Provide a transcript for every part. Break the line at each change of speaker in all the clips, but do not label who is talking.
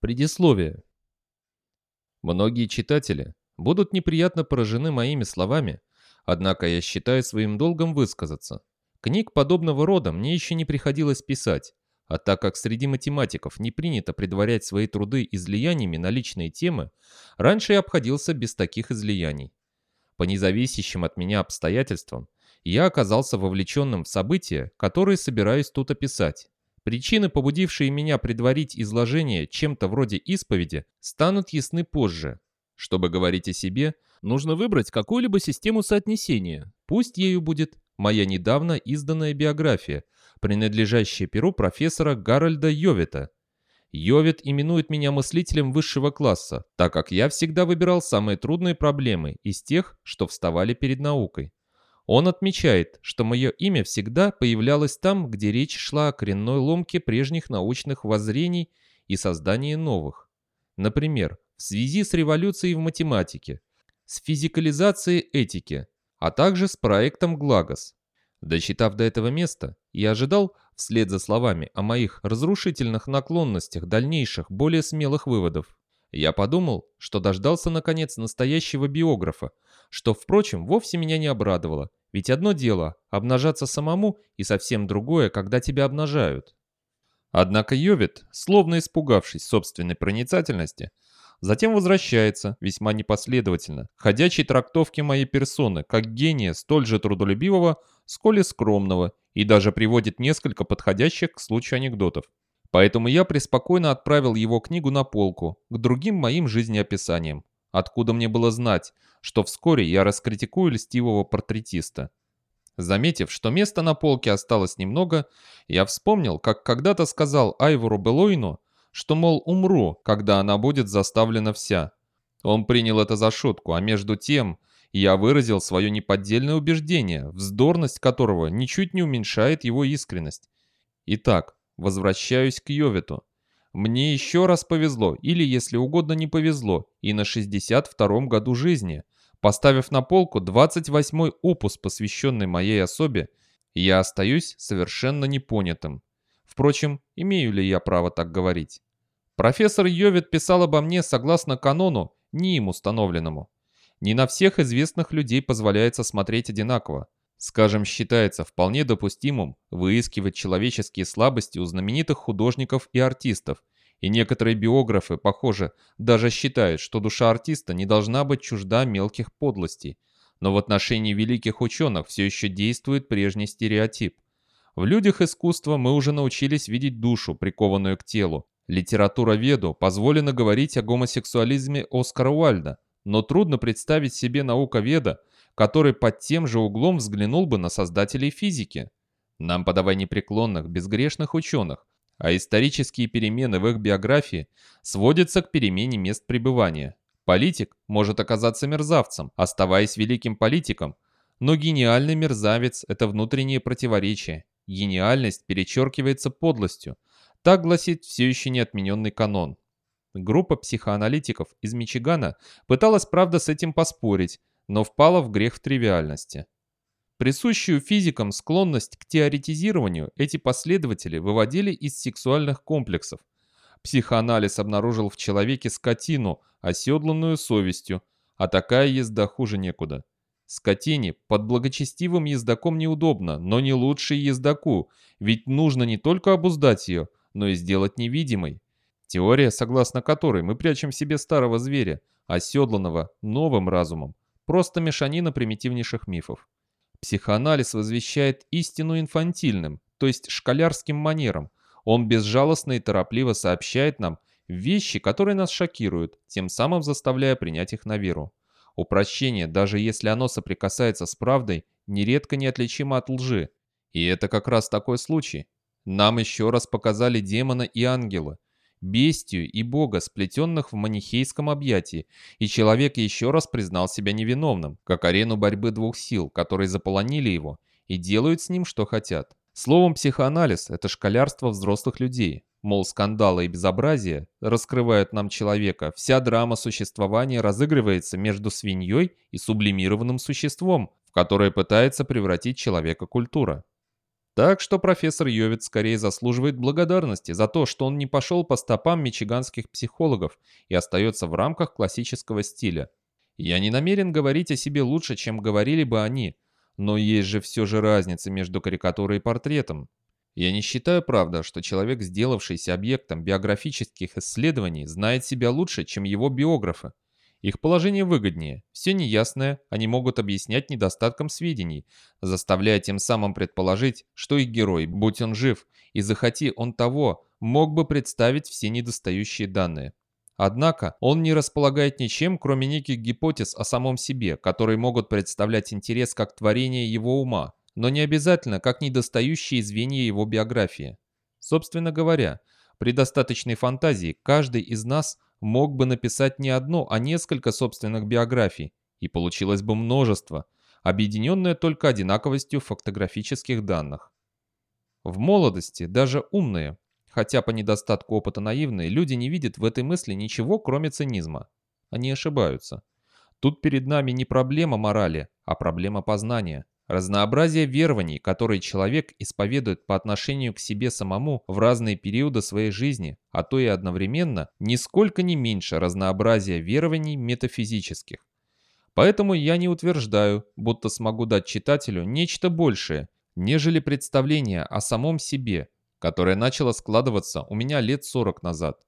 Предисловие. Многие читатели будут неприятно поражены моими словами, однако я считаю своим долгом высказаться. Книг подобного рода мне еще не приходилось писать, а так как среди математиков не принято предварять свои труды излияниями на личные темы, раньше я обходился без таких излияний. По независящим от меня обстоятельствам, я оказался вовлеченным в события, которые собираюсь тут описать. Причины, побудившие меня предварить изложение чем-то вроде исповеди, станут ясны позже. Чтобы говорить о себе, нужно выбрать какую-либо систему соотнесения. Пусть ею будет моя недавно изданная биография, принадлежащая перу профессора Гарольда Йовита. Йовит именует меня мыслителем высшего класса, так как я всегда выбирал самые трудные проблемы из тех, что вставали перед наукой. Он отмечает, что мое имя всегда появлялось там, где речь шла о коренной ломке прежних научных воззрений и создании новых. Например, в связи с революцией в математике, с физикализацией этики, а также с проектом Глагос. Дочитав до этого места, я ожидал, вслед за словами о моих разрушительных наклонностях дальнейших, более смелых выводов. Я подумал, что дождался наконец настоящего биографа, что, впрочем, вовсе меня не обрадовало, ведь одно дело – обнажаться самому, и совсем другое, когда тебя обнажают. Однако Йовит, словно испугавшись собственной проницательности, затем возвращается, весьма непоследовательно, ходячей трактовки моей персоны, как гения столь же трудолюбивого, сколь и скромного, и даже приводит несколько подходящих к случаю анекдотов. Поэтому я преспокойно отправил его книгу на полку, к другим моим жизнеописаниям. Откуда мне было знать, что вскоре я раскритикую льстивого портретиста? Заметив, что места на полке осталось немного, я вспомнил, как когда-то сказал Айвору Белойну, что, мол, умру, когда она будет заставлена вся. Он принял это за шутку, а между тем я выразил свое неподдельное убеждение, вздорность которого ничуть не уменьшает его искренность. Итак, возвращаюсь к Йовету. Мне еще раз повезло, или, если угодно, не повезло, и на 62-м году жизни, поставив на полку 28-й опус, посвященный моей особе, я остаюсь совершенно непонятым. Впрочем, имею ли я право так говорить? Профессор Йовит писал обо мне согласно канону, не им установленному. Не на всех известных людей позволяется смотреть одинаково. Скажем, считается вполне допустимым выискивать человеческие слабости у знаменитых художников и артистов, и некоторые биографы, похоже, даже считают, что душа артиста не должна быть чужда мелких подлостей. Но в отношении великих ученых все еще действует прежний стереотип. В людях искусства мы уже научились видеть душу, прикованную к телу. Литература веду позволено говорить о гомосексуализме Оскара Уальда, но трудно представить себе наука веда, который под тем же углом взглянул бы на создателей физики. Нам подавай непреклонных, безгрешных ученых, а исторические перемены в их биографии сводятся к перемене мест пребывания. Политик может оказаться мерзавцем, оставаясь великим политиком, но гениальный мерзавец – это внутреннее противоречие. Гениальность перечеркивается подлостью. Так гласит все еще не отмененный канон. Группа психоаналитиков из Мичигана пыталась, правда, с этим поспорить, но впала в грех в тривиальности. Присущую физикам склонность к теоретизированию эти последователи выводили из сексуальных комплексов. Психоанализ обнаружил в человеке скотину, оседланную совестью, а такая езда хуже некуда. Скотине под благочестивым ездаком неудобно, но не лучше ездаку, ведь нужно не только обуздать ее, но и сделать невидимой. Теория, согласно которой мы прячем в себе старого зверя, оседланного новым разумом, Просто мешанина примитивнейших мифов. Психоанализ возвещает истину инфантильным, то есть школярским манером. Он безжалостно и торопливо сообщает нам вещи, которые нас шокируют, тем самым заставляя принять их на веру. Упрощение, даже если оно соприкасается с правдой, нередко неотличимо от лжи. И это как раз такой случай. Нам еще раз показали демона и ангела, бестию и бога, сплетенных в манихейском объятии, и человек еще раз признал себя невиновным, как арену борьбы двух сил, которые заполонили его и делают с ним, что хотят. Словом, психоанализ – это школярство взрослых людей. Мол, скандалы и безобразие раскрывают нам человека, вся драма существования разыгрывается между свиньей и сублимированным существом, в которое пытается превратить человека культура. Так что профессор Йовит скорее заслуживает благодарности за то, что он не пошел по стопам мичиганских психологов и остается в рамках классического стиля. Я не намерен говорить о себе лучше, чем говорили бы они, но есть же все же разница между карикатурой и портретом. Я не считаю, правда, что человек, сделавшийся объектом биографических исследований, знает себя лучше, чем его биографы. Их положение выгоднее. Все неясное они могут объяснять недостатком сведений, заставляя тем самым предположить, что их герой, будь он жив, и захоти он того, мог бы представить все недостающие данные. Однако он не располагает ничем, кроме неких гипотез о самом себе, которые могут представлять интерес как творение его ума, но не обязательно как недостающие звенья его биографии. Собственно говоря, при достаточной фантазии каждый из нас мог бы написать не одну, а несколько собственных биографий, и получилось бы множество, объединенное только одинаковостью фактографических данных. В молодости даже умные, хотя по недостатку опыта наивные, люди не видят в этой мысли ничего, кроме цинизма. Они ошибаются. Тут перед нами не проблема морали, а проблема познания. Разнообразие верований, которые человек исповедует по отношению к себе самому в разные периоды своей жизни, а то и одновременно, нисколько не меньше разнообразия верований метафизических. Поэтому я не утверждаю, будто смогу дать читателю нечто большее, нежели представление о самом себе, которое начало складываться у меня лет 40 назад.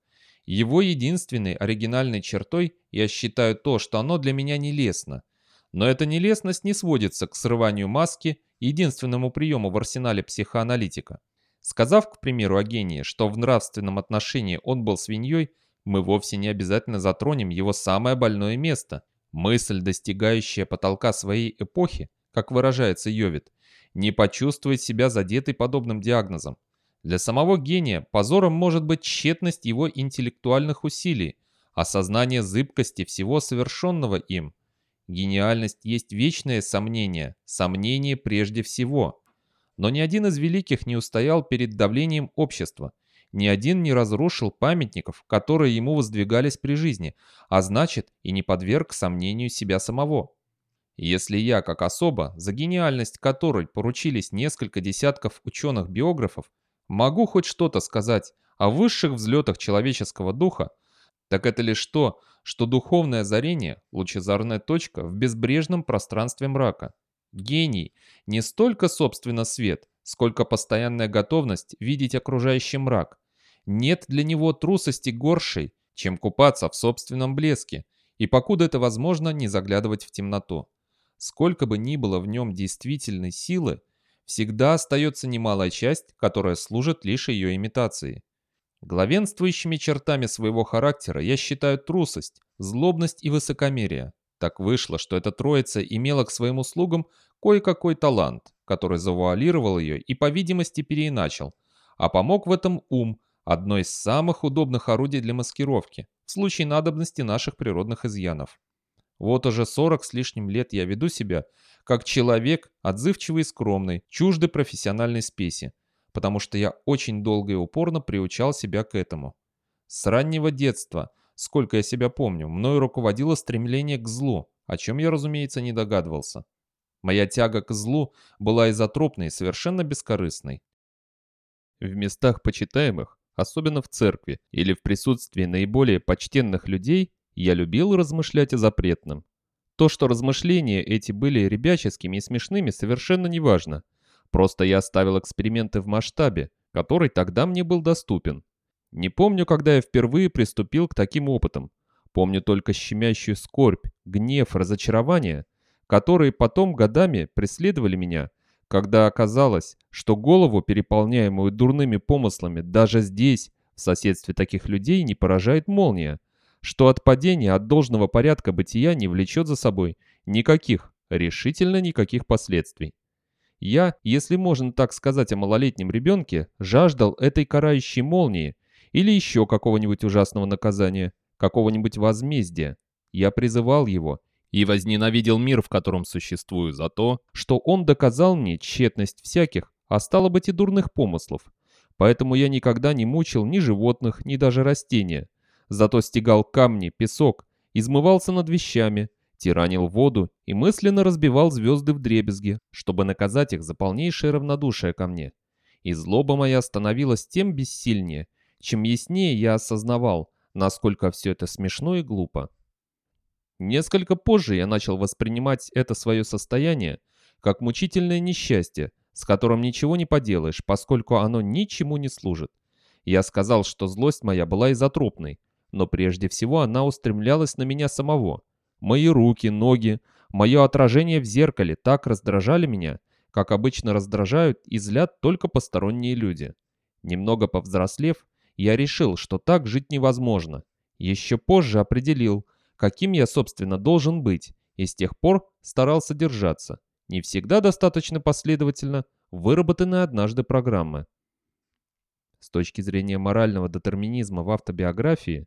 Его единственной оригинальной чертой я считаю то, что оно для меня нелестно – но эта нелестность не сводится к срыванию маски, единственному приему в арсенале психоаналитика. Сказав, к примеру, о гении, что в нравственном отношении он был свиньей, мы вовсе не обязательно затронем его самое больное место. Мысль, достигающая потолка своей эпохи, как выражается Йовит, не почувствует себя задетой подобным диагнозом. Для самого гения позором может быть тщетность его интеллектуальных усилий, осознание зыбкости всего совершенного им – Гениальность есть вечное сомнение, сомнение прежде всего. Но ни один из великих не устоял перед давлением общества, ни один не разрушил памятников, которые ему воздвигались при жизни, а значит и не подверг сомнению себя самого. Если я, как особа, за гениальность которой поручились несколько десятков ученых-биографов, могу хоть что-то сказать о высших взлетах человеческого духа, так это лишь то, что духовное озарение – лучезарная точка в безбрежном пространстве мрака. Гений – не столько, собственно, свет, сколько постоянная готовность видеть окружающий мрак. Нет для него трусости горшей, чем купаться в собственном блеске, и покуда это возможно, не заглядывать в темноту. Сколько бы ни было в нем действительной силы, всегда остается немалая часть, которая служит лишь ее имитацией. Главенствующими чертами своего характера я считаю трусость, злобность и высокомерие. Так вышло, что эта троица имела к своим услугам кое-какой талант, который завуалировал ее и, по видимости, переиначил, а помог в этом ум, одно из самых удобных орудий для маскировки, в случае надобности наших природных изъянов. Вот уже 40 с лишним лет я веду себя, как человек, отзывчивый и скромный, чуждый профессиональной спеси, потому что я очень долго и упорно приучал себя к этому. С раннего детства, сколько я себя помню, мною руководило стремление к злу, о чем я, разумеется, не догадывался. Моя тяга к злу была изотропной и совершенно бескорыстной. В местах почитаемых, особенно в церкви или в присутствии наиболее почтенных людей, я любил размышлять о запретном. То, что размышления эти были ребяческими и смешными, совершенно неважно. Просто я оставил эксперименты в масштабе, который тогда мне был доступен. Не помню, когда я впервые приступил к таким опытам. Помню только щемящую скорбь, гнев, разочарование, которые потом годами преследовали меня, когда оказалось, что голову, переполняемую дурными помыслами, даже здесь, в соседстве таких людей, не поражает молния, что от падения от должного порядка бытия не влечет за собой никаких, решительно никаких последствий. Я, если можно так сказать о малолетнем ребенке, жаждал этой карающей молнии или еще какого-нибудь ужасного наказания, какого-нибудь возмездия. Я призывал его и возненавидел мир, в котором существую, за то, что он доказал мне тщетность всяких, а стало быть и дурных помыслов. Поэтому я никогда не мучил ни животных, ни даже растения. Зато стегал камни, песок, измывался над вещами, тиранил воду и мысленно разбивал звезды в дребезги, чтобы наказать их за полнейшее равнодушие ко мне. И злоба моя становилась тем бессильнее, чем яснее я осознавал, насколько все это смешно и глупо. Несколько позже я начал воспринимать это свое состояние как мучительное несчастье, с которым ничего не поделаешь, поскольку оно ничему не служит. Я сказал, что злость моя была изотропной, но прежде всего она устремлялась на меня самого. Мои руки, ноги, мое отражение в зеркале так раздражали меня, как обычно раздражают и злят только посторонние люди. Немного повзрослев, я решил, что так жить невозможно. Еще позже определил, каким я, собственно, должен быть, и с тех пор старался держаться. Не всегда достаточно последовательно выработанной однажды программы. С точки зрения морального детерминизма в автобиографии,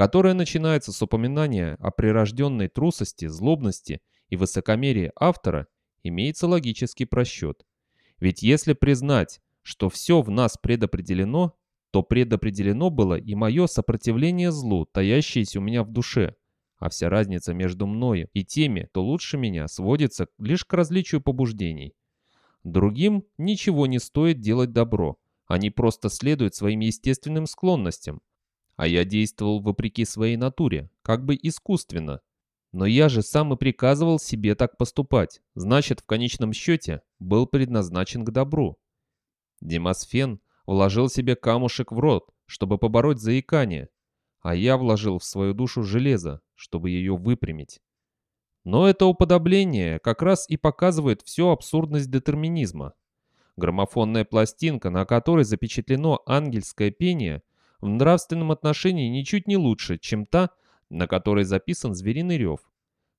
которая начинается с упоминания о прирожденной трусости, злобности и высокомерии автора, имеется логический просчет. Ведь если признать, что все в нас предопределено, то предопределено было и мое сопротивление злу, таящееся у меня в душе. А вся разница между мною и теми, кто лучше меня, сводится лишь к различию побуждений. Другим ничего не стоит делать добро. Они просто следуют своим естественным склонностям. А я действовал вопреки своей натуре, как бы искусственно. Но я же сам и приказывал себе так поступать. Значит, в конечном счете, был предназначен к добру. Демосфен вложил себе камушек в рот, чтобы побороть заикание, а я вложил в свою душу железо, чтобы ее выпрямить. Но это уподобление как раз и показывает всю абсурдность детерминизма. Граммофонная пластинка, на которой запечатлено ангельское пение, в нравственном отношении ничуть не лучше, чем та, на которой записан звериный рев.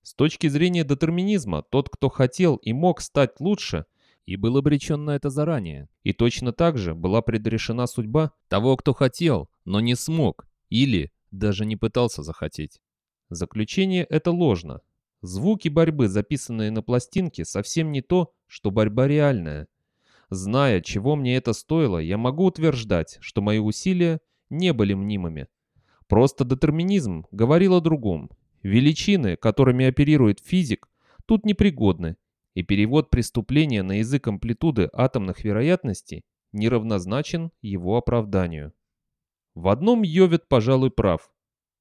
С точки зрения детерминизма, тот, кто хотел и мог стать лучше, и был обречен на это заранее. И точно так же была предрешена судьба того, кто хотел, но не смог, или даже не пытался захотеть. Заключение это ложно. Звуки борьбы, записанные на пластинке, совсем не то, что борьба реальная. Зная, чего мне это стоило, я могу утверждать, что мои усилия не были мнимыми. Просто детерминизм говорил о другом. Величины, которыми оперирует физик, тут непригодны, и перевод преступления на язык амплитуды атомных вероятностей неравнозначен его оправданию. В одном Йовет, пожалуй, прав.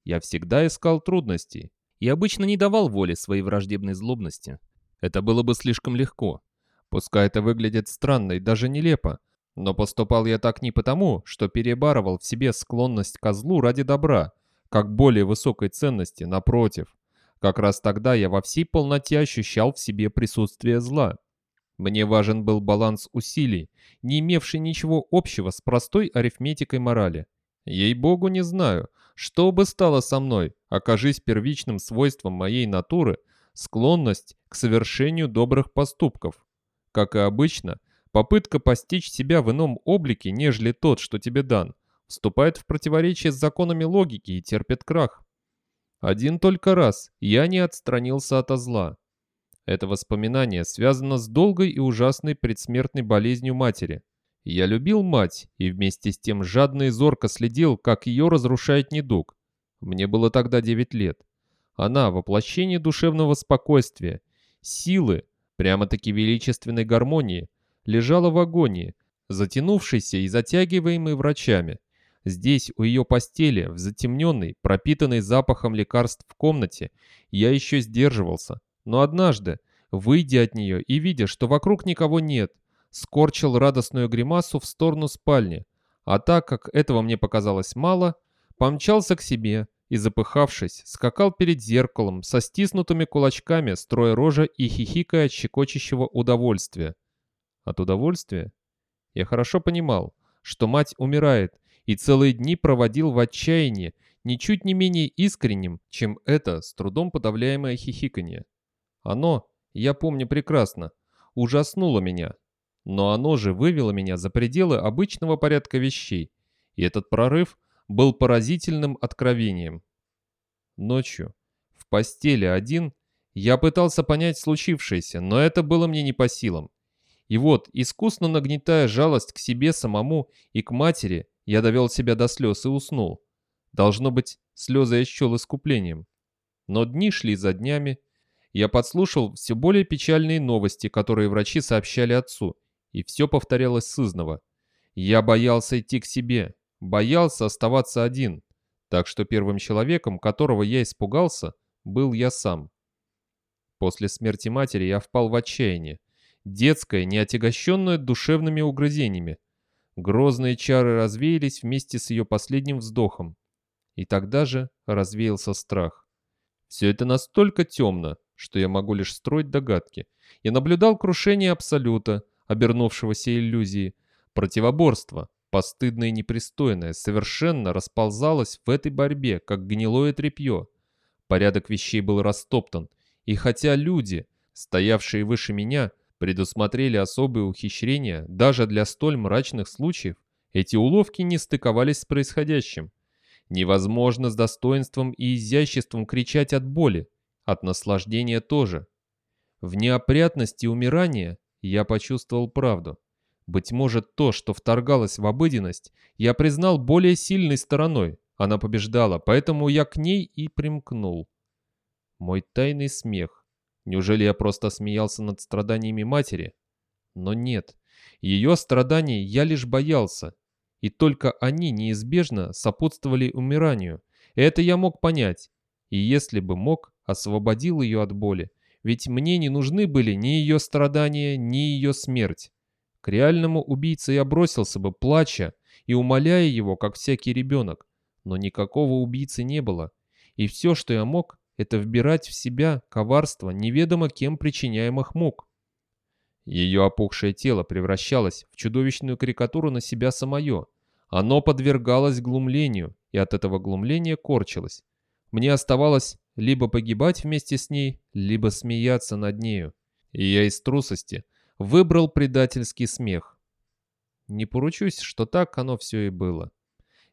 Я всегда искал трудностей и обычно не давал воли своей враждебной злобности. Это было бы слишком легко. Пускай это выглядит странно и даже нелепо, но поступал я так не потому, что перебарывал в себе склонность к злу ради добра, как более высокой ценности, напротив. Как раз тогда я во всей полноте ощущал в себе присутствие зла. Мне важен был баланс усилий, не имевший ничего общего с простой арифметикой морали. Ей-богу, не знаю, что бы стало со мной, окажись первичным свойством моей натуры склонность к совершению добрых поступков. Как и обычно, Попытка постичь себя в ином облике, нежели тот, что тебе дан, вступает в противоречие с законами логики и терпит крах. Один только раз я не отстранился от зла. Это воспоминание связано с долгой и ужасной предсмертной болезнью матери. Я любил мать и вместе с тем жадно и зорко следил, как ее разрушает недуг. Мне было тогда 9 лет. Она — воплощение душевного спокойствия, силы, прямо-таки величественной гармонии — лежала в агонии, затянувшейся и затягиваемой врачами. Здесь, у ее постели, в затемненной, пропитанной запахом лекарств в комнате, я еще сдерживался. Но однажды, выйдя от нее и видя, что вокруг никого нет, скорчил радостную гримасу в сторону спальни, а так как этого мне показалось мало, помчался к себе и, запыхавшись, скакал перед зеркалом со стиснутыми кулачками, строя рожа и хихикая от щекочущего удовольствия. От удовольствия? Я хорошо понимал, что мать умирает, и целые дни проводил в отчаянии, ничуть не менее искренним, чем это с трудом подавляемое хихиканье. Оно, я помню прекрасно, ужаснуло меня, но оно же вывело меня за пределы обычного порядка вещей, и этот прорыв был поразительным откровением. Ночью, в постели один, я пытался понять случившееся, но это было мне не по силам. И вот, искусно нагнетая жалость к себе самому и к матери, я довел себя до слез и уснул. Должно быть, слезы я счел искуплением. Но дни шли за днями. Я подслушал все более печальные новости, которые врачи сообщали отцу, и все повторялось сызново. Я боялся идти к себе, боялся оставаться один, так что первым человеком, которого я испугался, был я сам. После смерти матери я впал в отчаяние, детское, не отягощенное душевными угрызениями. Грозные чары развеялись вместе с ее последним вздохом. И тогда же развеялся страх. Все это настолько темно, что я могу лишь строить догадки. Я наблюдал крушение Абсолюта, обернувшегося иллюзией, противоборство, постыдное и непристойное, совершенно расползалось в этой борьбе, как гнилое тряпье. Порядок вещей был растоптан, и хотя люди, стоявшие выше меня, предусмотрели особые ухищрения даже для столь мрачных случаев, эти уловки не стыковались с происходящим. Невозможно с достоинством и изяществом кричать от боли, от наслаждения тоже. В неопрятности умирания я почувствовал правду. Быть может, то, что вторгалось в обыденность, я признал более сильной стороной. Она побеждала, поэтому я к ней и примкнул. Мой тайный смех. Неужели я просто смеялся над страданиями матери? Но нет. Ее страданий я лишь боялся. И только они неизбежно сопутствовали умиранию. Это я мог понять. И если бы мог, освободил ее от боли. Ведь мне не нужны были ни ее страдания, ни ее смерть. К реальному убийце я бросился бы, плача и умоляя его, как всякий ребенок. Но никакого убийцы не было. И все, что я мог, это вбирать в себя коварство неведомо кем причиняемых мук. Ее опухшее тело превращалось в чудовищную карикатуру на себя самое. Оно подвергалось глумлению, и от этого глумления корчилось. Мне оставалось либо погибать вместе с ней, либо смеяться над нею. И я из трусости выбрал предательский смех. Не поручусь, что так оно все и было.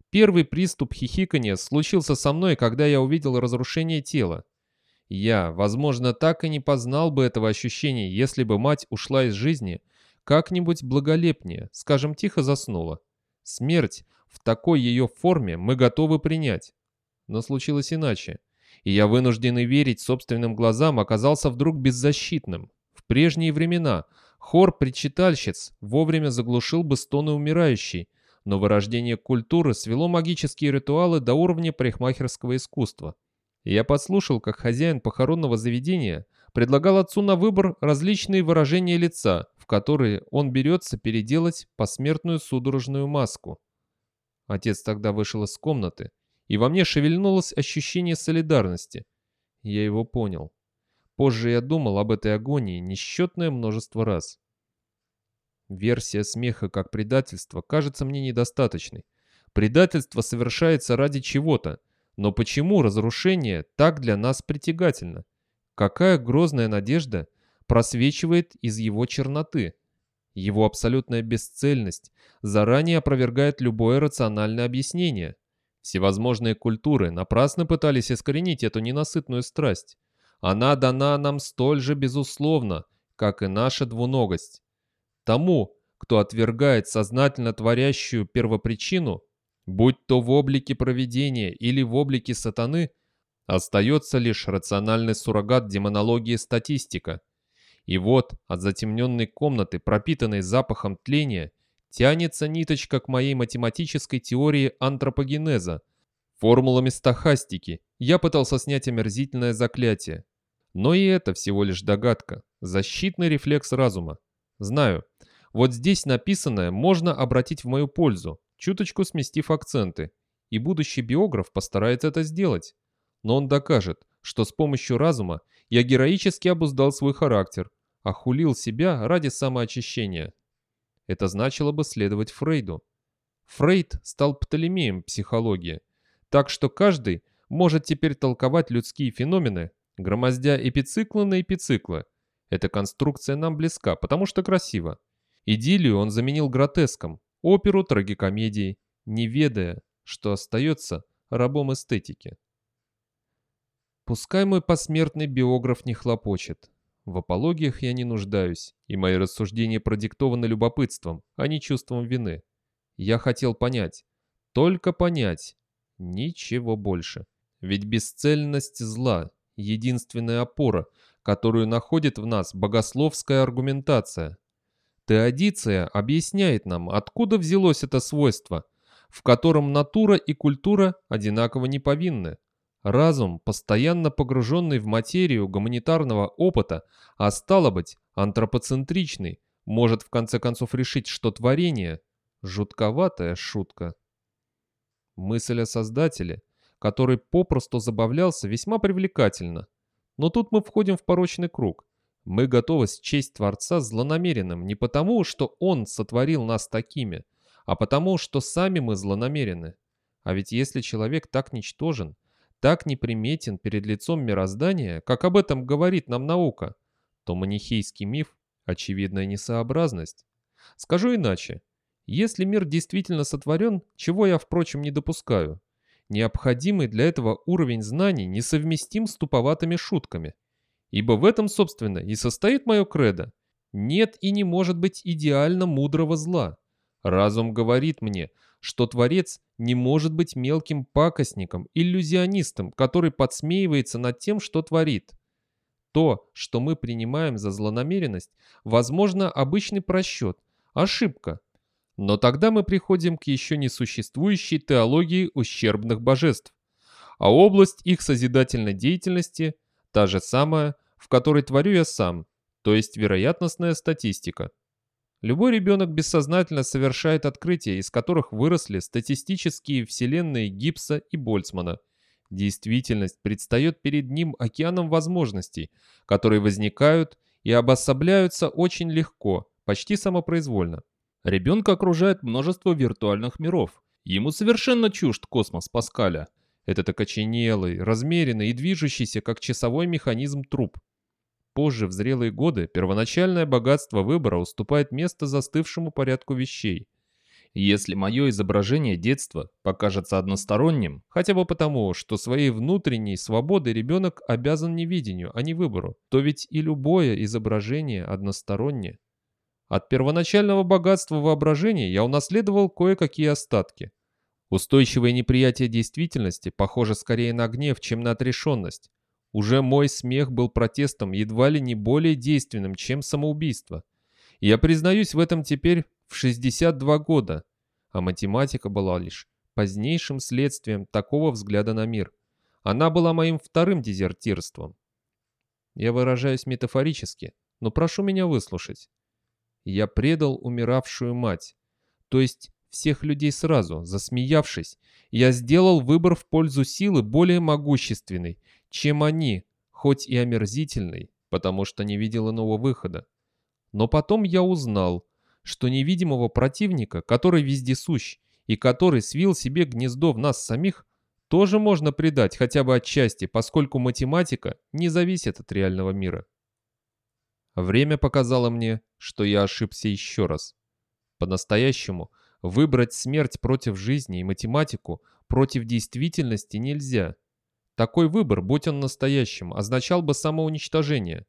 Первый приступ хихикания случился со мной, когда я увидел разрушение тела. Я, возможно, так и не познал бы этого ощущения, если бы мать ушла из жизни как-нибудь благолепнее, скажем, тихо заснула. Смерть в такой ее форме мы готовы принять. Но случилось иначе. И я, вынужденный верить собственным глазам, оказался вдруг беззащитным. В прежние времена Хор причитальщиц вовремя заглушил бы стоны умирающей, но вырождение культуры свело магические ритуалы до уровня парикмахерского искусства. Я подслушал, как хозяин похоронного заведения предлагал отцу на выбор различные выражения лица, в которые он берется переделать посмертную судорожную маску. Отец тогда вышел из комнаты, и во мне шевельнулось ощущение солидарности. Я его понял. Позже я думал об этой агонии несчетное множество раз. Версия смеха как предательство кажется мне недостаточной. Предательство совершается ради чего-то, но почему разрушение так для нас притягательно? Какая грозная надежда просвечивает из его черноты? Его абсолютная бесцельность заранее опровергает любое рациональное объяснение. Всевозможные культуры напрасно пытались искоренить эту ненасытную страсть. Она дана нам столь же безусловно, как и наша двуногость. Тому, кто отвергает сознательно творящую первопричину, будь то в облике провидения или в облике сатаны, остается лишь рациональный суррогат демонологии статистика. И вот от затемненной комнаты, пропитанной запахом тления, тянется ниточка к моей математической теории антропогенеза, формулами стахастики, я пытался снять омерзительное заклятие. Но и это всего лишь догадка, защитный рефлекс разума. Знаю, вот здесь написанное можно обратить в мою пользу, чуточку сместив акценты, и будущий биограф постарается это сделать. Но он докажет, что с помощью разума я героически обуздал свой характер, охулил себя ради самоочищения. Это значило бы следовать Фрейду. Фрейд стал Птолемеем психологии, так что каждый может теперь толковать людские феномены, громоздя эпициклы на эпициклы. Эта конструкция нам близка, потому что красиво. Идиллию он заменил гротеском, оперу трагикомедией, не ведая, что остается рабом эстетики. Пускай мой посмертный биограф не хлопочет. В апологиях я не нуждаюсь, и мои рассуждения продиктованы любопытством, а не чувством вины. Я хотел понять, только понять, Ничего больше. Ведь бесцельность зла – единственная опора, которую находит в нас богословская аргументация. Теодиция объясняет нам, откуда взялось это свойство, в котором натура и культура одинаково не повинны. Разум, постоянно погруженный в материю гуманитарного опыта, а стало быть, антропоцентричный, может в конце концов решить, что творение – жутковатая шутка. Мысль о Создателе, который попросту забавлялся, весьма привлекательна. Но тут мы входим в порочный круг. Мы готовы счесть Творца злонамеренным не потому, что Он сотворил нас такими, а потому, что сами мы злонамерены. А ведь если человек так ничтожен, так неприметен перед лицом мироздания, как об этом говорит нам наука, то манихейский миф – очевидная несообразность. Скажу иначе. Если мир действительно сотворен, чего я, впрочем, не допускаю, необходимый для этого уровень знаний несовместим с туповатыми шутками. Ибо в этом, собственно, и состоит мое кредо. Нет и не может быть идеально мудрого зла. Разум говорит мне, что Творец не может быть мелким пакостником, иллюзионистом, который подсмеивается над тем, что творит. То, что мы принимаем за злонамеренность, возможно, обычный просчет, ошибка. Но тогда мы приходим к еще не существующей теологии ущербных божеств. А область их созидательной деятельности – та же самая, в которой творю я сам, то есть вероятностная статистика. Любой ребенок бессознательно совершает открытия, из которых выросли статистические вселенные Гибса и Больцмана. Действительность предстает перед ним океаном возможностей, которые возникают и обособляются очень легко, почти самопроизвольно. Ребенка окружает множество виртуальных миров. Ему совершенно чужд космос Паскаля. Этот окоченелый, размеренный и движущийся, как часовой механизм труп. Позже, в зрелые годы, первоначальное богатство выбора уступает место застывшему порядку вещей. Если мое изображение детства покажется односторонним, хотя бы потому, что своей внутренней свободой ребенок обязан невидению, а не выбору, то ведь и любое изображение одностороннее. От первоначального богатства воображения я унаследовал кое-какие остатки. Устойчивое неприятие действительности похоже скорее на гнев, чем на отрешенность. Уже мой смех был протестом едва ли не более действенным, чем самоубийство. Я признаюсь в этом теперь в 62 года, а математика была лишь позднейшим следствием такого взгляда на мир. Она была моим вторым дезертирством. Я выражаюсь метафорически, но прошу меня выслушать. Я предал умиравшую мать, то есть всех людей сразу, засмеявшись. Я сделал выбор в пользу силы более могущественной, чем они, хоть и омерзительный, потому что не видел иного выхода. Но потом я узнал, что невидимого противника, который вездесущ и который свил себе гнездо в нас самих, тоже можно предать хотя бы отчасти, поскольку математика не зависит от реального мира. Время показало мне, что я ошибся еще раз. По-настоящему выбрать смерть против жизни и математику против действительности нельзя. Такой выбор, будь он настоящим, означал бы самоуничтожение.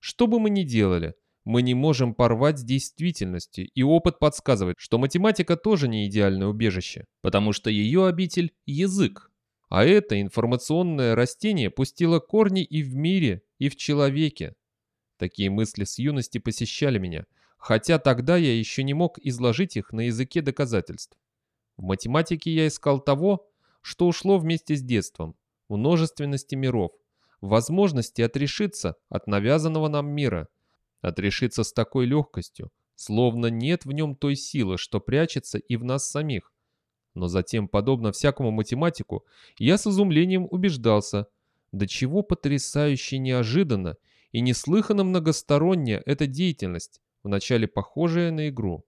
Что бы мы ни делали, мы не можем порвать с действительностью, и опыт подсказывает, что математика тоже не идеальное убежище, потому что ее обитель – язык. А это информационное растение пустило корни и в мире, и в человеке. Такие мысли с юности посещали меня, хотя тогда я еще не мог изложить их на языке доказательств. В математике я искал того, что ушло вместе с детством, множественности миров, возможности отрешиться от навязанного нам мира, отрешиться с такой легкостью, словно нет в нем той силы, что прячется и в нас самих. Но затем, подобно всякому математику, я с изумлением убеждался, до чего потрясающе неожиданно и неслыханно многосторонняя эта деятельность, вначале похожая на игру.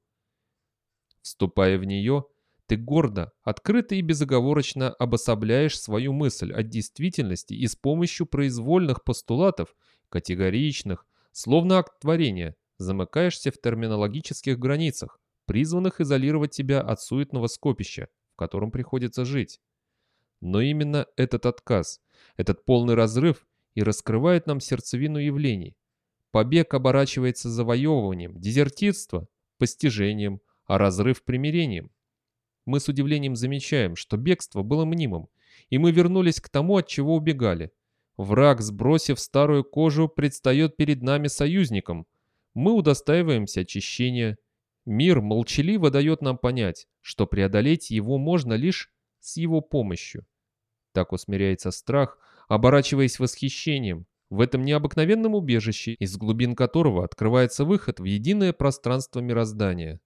Вступая в нее, ты гордо, открыто и безоговорочно обособляешь свою мысль от действительности и с помощью произвольных постулатов, категоричных, словно акт творения, замыкаешься в терминологических границах, призванных изолировать тебя от суетного скопища, в котором приходится жить. Но именно этот отказ, этот полный разрыв и раскрывает нам сердцевину явлений. Побег оборачивается завоевыванием, дезертирство – постижением, а разрыв – примирением мы с удивлением замечаем, что бегство было мнимым, и мы вернулись к тому, от чего убегали. Враг, сбросив старую кожу, предстает перед нами союзником. мы удостаиваемся очищения. Мир молчаливо дает нам понять, что преодолеть его можно лишь с его помощью. Так усмиряется страх, оборачиваясь восхищением, в этом необыкновенном убежище, из глубин которого открывается выход в единое пространство мироздания.